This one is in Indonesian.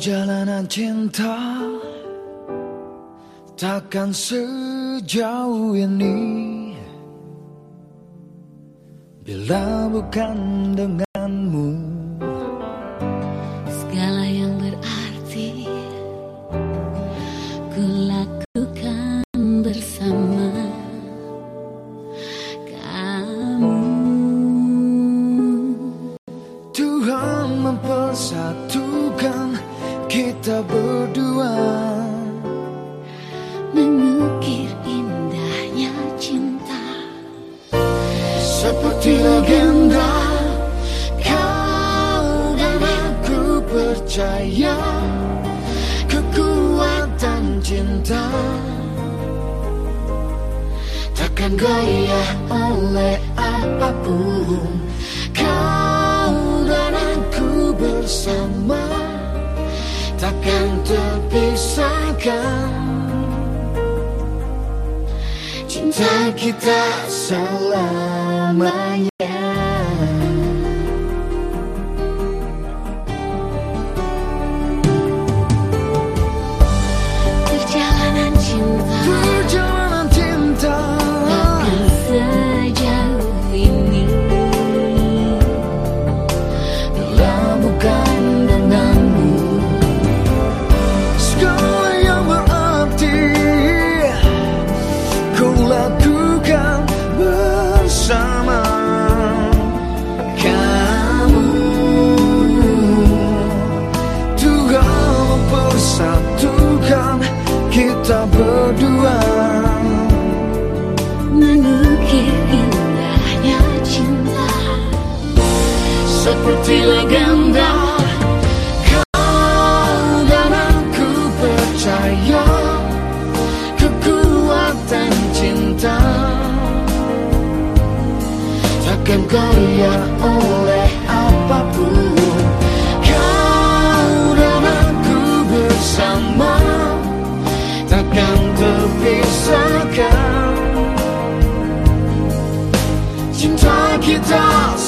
Perjalanan cinta takkan sejauh ini bila bukan denganmu. Segala yang berarti ku lakukan bersama kamu. Tuhan mempersatukan kita berdua. Mengukir indahnya cinta Seperti legenda Kau dan aku percaya Kekuatan cinta Takkan goyah oleh apa pun Kau dan aku bersama Takkan terpisahkan. Cinta kita selamanya Takkan goyah oleh apa pun. Kau dan aku bersama. Takkan terpisahkan. Cinta kita